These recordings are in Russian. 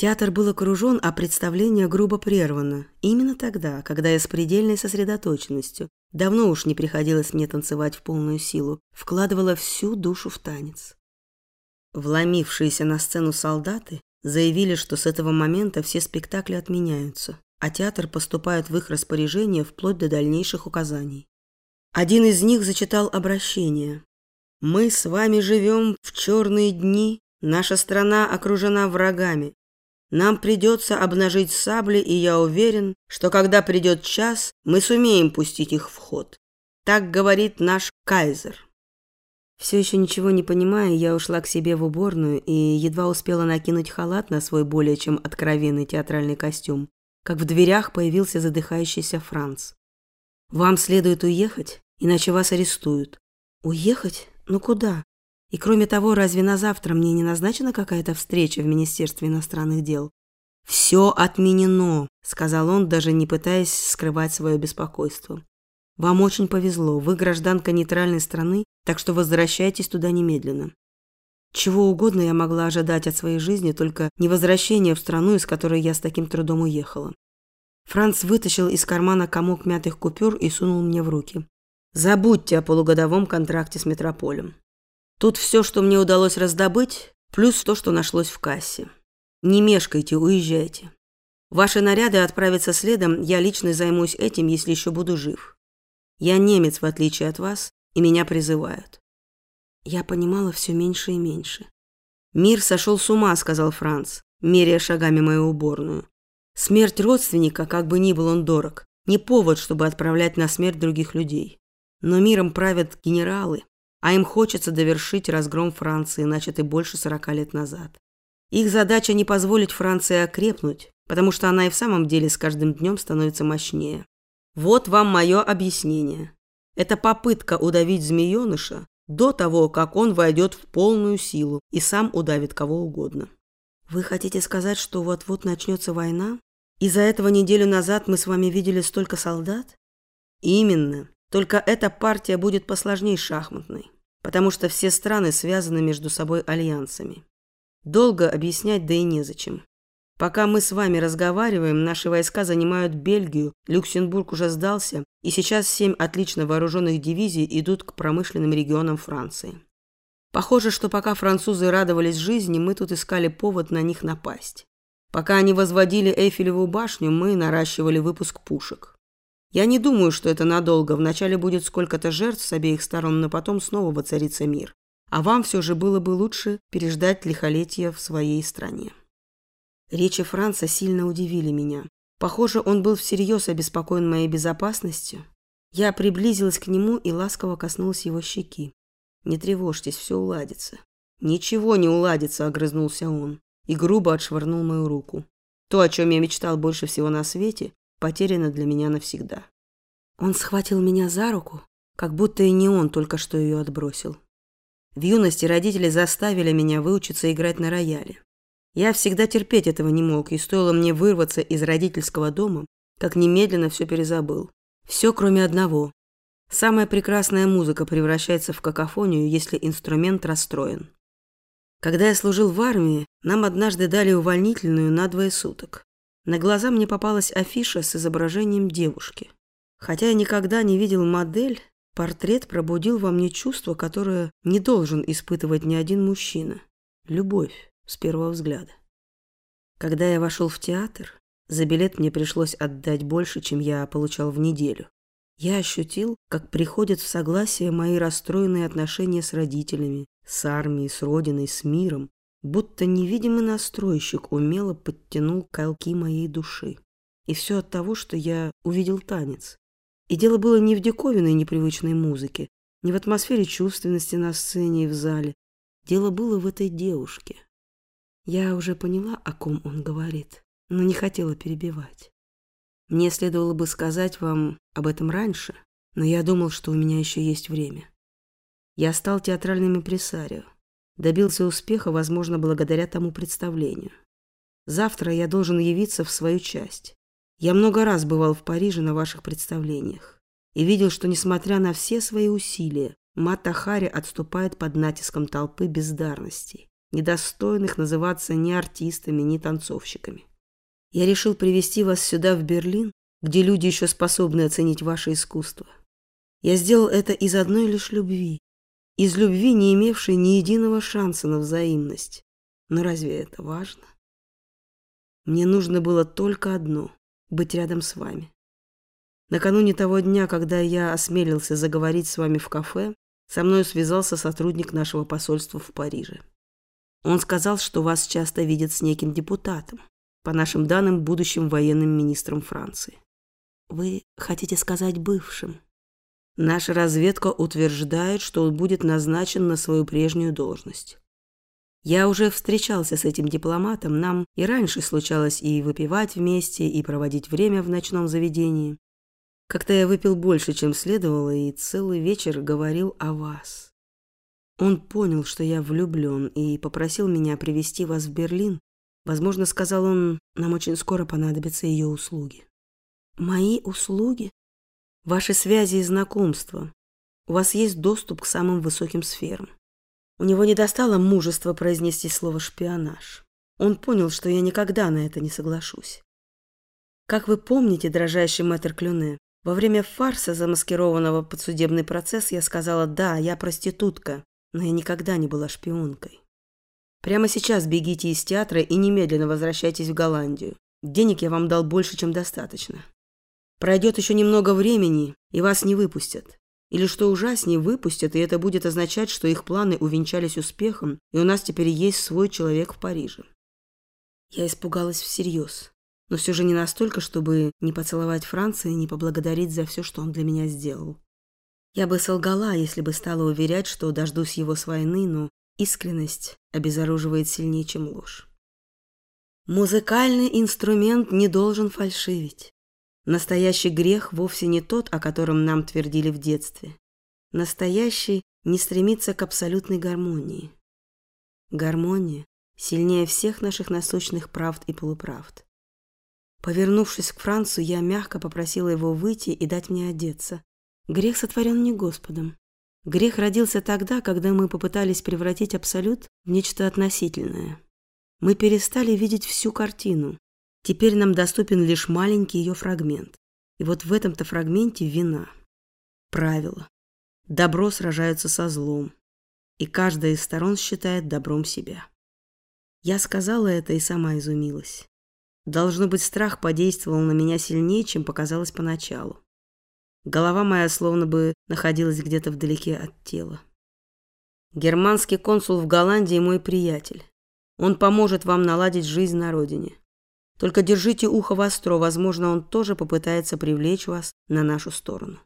Театр был окружен, а представление грубо прервано. Именно тогда, когда я с предельной сосредоточенностью, давно уж не приходилось мне танцевать в полную силу, вкладывала всю душу в танец. Вломившиеся на сцену солдаты заявили, что с этого момента все спектакли отменяются, а театр поступает в их распоряжение вплоть до дальнейших указаний. Один из них зачитал обращение. «Мы с вами живем в черные дни, наша страна окружена врагами. Нам придется обнажить сабли, и я уверен, что когда придет час, мы сумеем пустить их в ход. Так говорит наш кайзер». Все еще ничего не понимая, я ушла к себе в уборную и едва успела накинуть халат на свой более чем откровенный театральный костюм, как в дверях появился задыхающийся Франц. «Вам следует уехать, иначе вас арестуют». «Уехать? Ну куда? И кроме того, разве на завтра мне не назначена какая-то встреча в Министерстве иностранных дел?» «Все отменено», — сказал он, даже не пытаясь скрывать свое беспокойство. Вам очень повезло, вы гражданка нейтральной страны, так что возвращайтесь туда немедленно. Чего угодно я могла ожидать от своей жизни, только не возвращение в страну, из которой я с таким трудом уехала. Франц вытащил из кармана комок мятых купюр и сунул мне в руки. Забудьте о полугодовом контракте с Метрополем. Тут все, что мне удалось раздобыть, плюс то, что нашлось в кассе. Не мешкайте, уезжайте. Ваши наряды отправятся следом, я лично займусь этим, если еще буду жив. Я немец, в отличие от вас, и меня призывают. Я понимала все меньше и меньше. «Мир сошел с ума», — сказал Франц, меряя шагами мою уборную. «Смерть родственника, как бы ни был он дорог, не повод, чтобы отправлять на смерть других людей. Но миром правят генералы, а им хочется довершить разгром Франции, начатый больше сорока лет назад. Их задача не позволить Франции окрепнуть, потому что она и в самом деле с каждым днем становится мощнее. Вот вам мое объяснение. Это попытка удавить змееныша до того, как он войдет в полную силу и сам удавит кого угодно. Вы хотите сказать, что вот-вот начнется война? И за этого неделю назад мы с вами видели столько солдат? Именно. Только эта партия будет посложней шахматной, потому что все страны связаны между собой альянсами. Долго объяснять, да и незачем. Пока мы с вами разговариваем, наши войска занимают Бельгию, Люксембург уже сдался, и сейчас семь отлично вооруженных дивизий идут к промышленным регионам Франции. Похоже, что пока французы радовались жизни, мы тут искали повод на них напасть. Пока они возводили Эйфелеву башню, мы наращивали выпуск пушек. Я не думаю, что это надолго. Вначале будет сколько-то жертв с обеих сторон, но потом снова воцарится мир. А вам все же было бы лучше переждать лихолетие в своей стране. Речи Франца сильно удивили меня. Похоже, он был всерьез обеспокоен моей безопасностью. Я приблизилась к нему и ласково коснулась его щеки. «Не тревожьтесь, все уладится». «Ничего не уладится», — огрызнулся он и грубо отшвырнул мою руку. То, о чем я мечтал больше всего на свете, потеряно для меня навсегда. Он схватил меня за руку, как будто и не он только что ее отбросил. В юности родители заставили меня выучиться играть на рояле. Я всегда терпеть этого не мог, и стоило мне вырваться из родительского дома, как немедленно все перезабыл. Все, кроме одного. Самая прекрасная музыка превращается в какофонию, если инструмент расстроен. Когда я служил в армии, нам однажды дали увольнительную на двое суток. На глаза мне попалась афиша с изображением девушки. Хотя я никогда не видел модель, портрет пробудил во мне чувство, которое не должен испытывать ни один мужчина – любовь с первого взгляда. Когда я вошел в театр, за билет мне пришлось отдать больше, чем я получал в неделю. Я ощутил, как приходят в согласие мои расстроенные отношения с родителями, с армией, с родиной, с миром, будто невидимый настройщик умело подтянул колки моей души. И все от того, что я увидел танец. И дело было не в диковинной непривычной музыке, не в атмосфере чувственности на сцене и в зале. Дело было в этой девушке, я уже поняла, о ком он говорит, но не хотела перебивать. Мне следовало бы сказать вам об этом раньше, но я думал, что у меня еще есть время. Я стал театральным импресарио. Добился успеха, возможно, благодаря тому представлению. Завтра я должен явиться в свою часть. Я много раз бывал в Париже на ваших представлениях и видел, что, несмотря на все свои усилия, Мата Хари отступает под натиском толпы бездарностей. недостойных называться ни артистами, ни танцовщиками. Я решил привести вас сюда, в Берлин, где люди еще способны оценить ваше искусство. Я сделал это из одной лишь любви, из любви, не имевшей ни единого шанса на взаимность. Но разве это важно? Мне нужно было только одно — быть рядом с вами. Накануне того дня, когда я осмелился заговорить с вами в кафе, со мной связался сотрудник нашего посольства в Париже. Он сказал, что вас часто видят с неким депутатом, по нашим данным, будущим военным министром Франции. Вы хотите сказать бывшим? Наша разведка утверждает, что он будет назначен на свою прежнюю должность. Я уже встречался с этим дипломатом, нам и раньше случалось и выпивать вместе, и проводить время в ночном заведении. Как-то я выпил больше, чем следовало, и целый вечер говорил о вас. Он понял, что я влюблен, и попросил меня привести вас в Берлин. Возможно, сказал он, нам очень скоро понадобятся ее услуги. Мои услуги? Ваши связи и знакомства. У вас есть доступ к самым высоким сферам. У него не достало мужества произнести слово «шпионаж». Он понял, что я никогда на это не соглашусь. Как вы помните, дрожайший мэтр Клюне, во время фарса, замаскированного под судебный процесс, я сказала «Да, я проститутка, но я никогда не была шпионкой». Прямо сейчас бегите из театра и немедленно возвращайтесь в Голландию. Денег я вам дал больше, чем достаточно. Пройдет еще немного времени, и вас не выпустят. Или что ужаснее, выпустят, и это будет означать, что их планы увенчались успехом, и у нас теперь есть свой человек в Париже. Я испугалась всерьез но все же не настолько, чтобы не поцеловать Франца и не поблагодарить за все, что он для меня сделал. Я бы солгала, если бы стала уверять, что дождусь его с войны, но искренность обезоруживает сильнее, чем ложь. Музыкальный инструмент не должен фальшивить. Настоящий грех вовсе не тот, о котором нам твердили в детстве. Настоящий не стремится к абсолютной гармонии. Гармония сильнее всех наших насущных правд и полуправд. Повернувшись к Францу, я мягко попросила его выйти и дать мне одеться. Грех сотворен не Господом. Грех родился тогда, когда мы попытались превратить абсолют в нечто относительное. Мы перестали видеть всю картину. Теперь нам доступен лишь маленький ее фрагмент. И вот в этом-то фрагменте вина. Правило. Добро сражается со злом. И каждая из сторон считает добром себя. Я сказала это и сама изумилась. Должно быть, страх подействовал на меня сильнее, чем показалось поначалу. Голова моя словно бы находилась где-то вдалеке от тела. Германский консул в Голландии мой приятель. Он поможет вам наладить жизнь на родине. Только держите ухо востро, возможно, он тоже попытается привлечь вас на нашу сторону.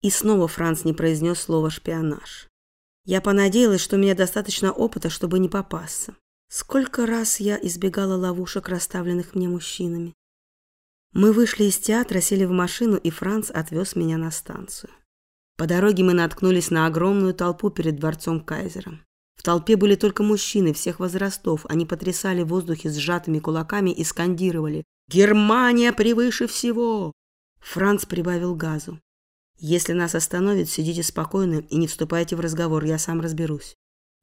И снова Франц не произнес слово «шпионаж». Я понадеялась, что у меня достаточно опыта, чтобы не попасться. Сколько раз я избегала ловушек, расставленных мне мужчинами. Мы вышли из театра, сели в машину, и Франц отвез меня на станцию. По дороге мы наткнулись на огромную толпу перед дворцом Кайзера. В толпе были только мужчины всех возрастов. Они потрясали в воздухе сжатыми кулаками и скандировали «Германия превыше всего!». Франц прибавил газу. «Если нас остановят, сидите спокойно и не вступайте в разговор, я сам разберусь.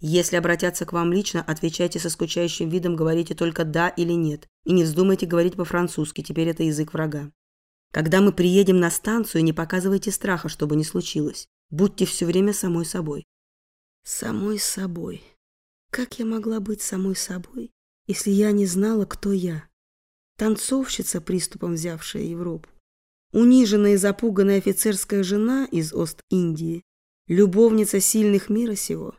Если обратятся к вам лично, отвечайте со скучающим видом, говорите только «да» или «нет». И не вздумайте говорить по-французски, теперь это язык врага. Когда мы приедем на станцию, не показывайте страха, чтобы не случилось. Будьте все время самой собой. Самой собой. Как я могла быть самой собой, если я не знала, кто я? Танцовщица, приступом взявшая Европу. Униженная и запуганная офицерская жена из Ост-Индии. Любовница сильных мира сего.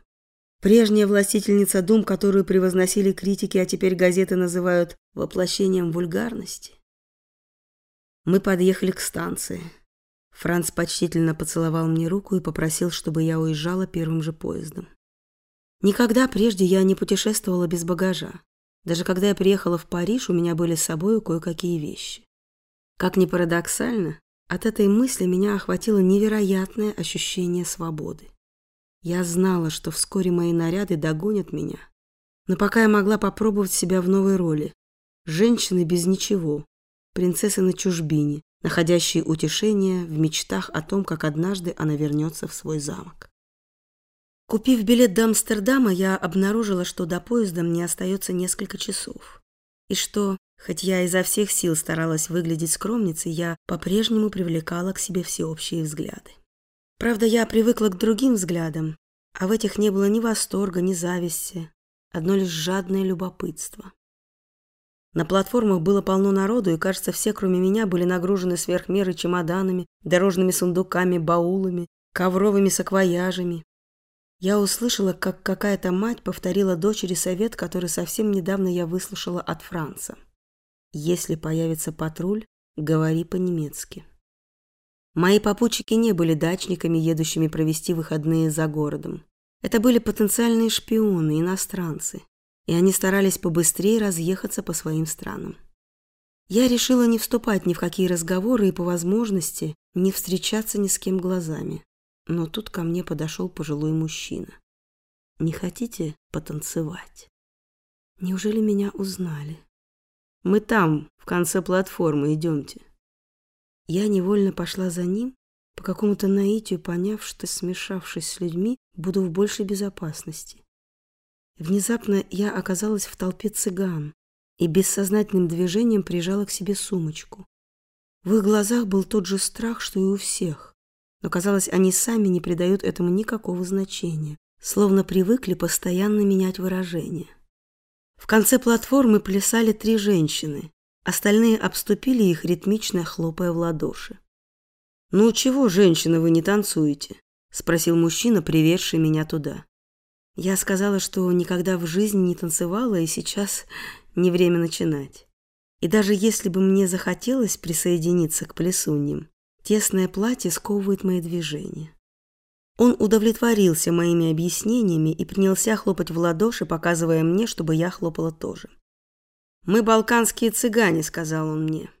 Прежняя властительница дум, которую превозносили критики, а теперь газеты называют воплощением вульгарности. Мы подъехали к станции. Франц почтительно поцеловал мне руку и попросил, чтобы я уезжала первым же поездом. Никогда прежде я не путешествовала без багажа. Даже когда я приехала в Париж, у меня были с собой кое-какие вещи. Как ни парадоксально, от этой мысли меня охватило невероятное ощущение свободы. Я знала, что вскоре мои наряды догонят меня. Но пока я могла попробовать себя в новой роли. Женщины без ничего, принцессы на чужбине, находящие утешение в мечтах о том, как однажды она вернется в свой замок. Купив билет до Амстердама, я обнаружила, что до поезда мне остается несколько часов. И что, хоть я изо всех сил старалась выглядеть скромницей, я по-прежнему привлекала к себе всеобщие взгляды. Правда, я привыкла к другим взглядам, а в этих не было ни восторга, ни зависти, одно лишь жадное любопытство. На платформах было полно народу, и, кажется, все, кроме меня, были нагружены сверх меры чемоданами, дорожными сундуками, баулами, ковровыми саквояжами. Я услышала, как какая-то мать повторила дочери совет, который совсем недавно я выслушала от Франца. «Если появится патруль, говори по-немецки». Мои попутчики не были дачниками, едущими провести выходные за городом. Это были потенциальные шпионы, иностранцы, и они старались побыстрее разъехаться по своим странам. Я решила не вступать ни в какие разговоры и по возможности не встречаться ни с кем глазами. Но тут ко мне подошел пожилой мужчина. «Не хотите потанцевать?» Неужели меня узнали? «Мы там, в конце платформы, идемте». Я невольно пошла за ним, по какому-то наитию поняв, что, смешавшись с людьми, буду в большей безопасности. Внезапно я оказалась в толпе цыган и бессознательным движением прижала к себе сумочку. В их глазах был тот же страх, что и у всех, но, казалось, они сами не придают этому никакого значения, словно привыкли постоянно менять выражение. В конце платформы плясали три женщины, остальные обступили их, ритмично хлопая в ладоши. «Ну чего, женщина, вы не танцуете?» – спросил мужчина, приведший меня туда. Я сказала, что никогда в жизни не танцевала, и сейчас не время начинать. И даже если бы мне захотелось присоединиться к плесуньям, тесное платье сковывает мои движения. Он удовлетворился моими объяснениями и принялся хлопать в ладоши, показывая мне, чтобы я хлопала тоже. «Мы балканские цыгане», — сказал он мне.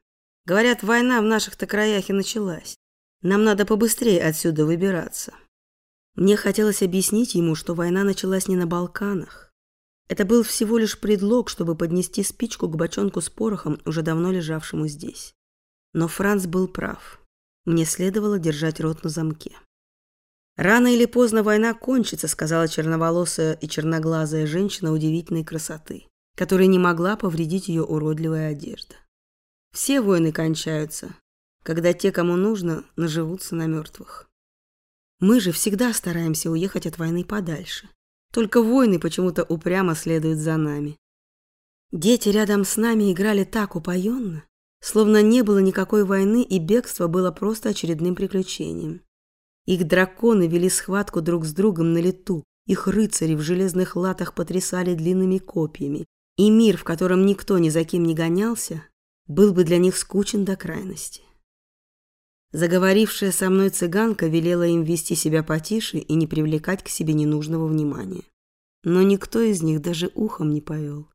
«Говорят, война в наших-то краях и началась. Нам надо побыстрее отсюда выбираться». Мне хотелось объяснить ему, что война началась не на Балканах. Это был всего лишь предлог, чтобы поднести спичку к бочонку с порохом, уже давно лежавшему здесь. Но Франц был прав. Мне следовало держать рот на замке. «Рано или поздно война кончится», — сказала черноволосая и черноглазая женщина удивительной красоты, которая не могла повредить ее уродливая одежда. «Все войны кончаются, когда те, кому нужно, наживутся на мертвых». Мы же всегда стараемся уехать от войны подальше. Только войны почему-то упрямо следуют за нами. Дети рядом с нами играли так упоенно, словно не было никакой войны, и бегство было просто очередным приключением. Их драконы вели схватку друг с другом на лету, их рыцари в железных латах потрясали длинными копьями, и мир, в котором никто ни за кем не гонялся, был бы для них скучен до крайности. Заговорившая со мной цыганка велела им вести себя потише и не привлекать к себе ненужного внимания. Но никто из них даже ухом не повел.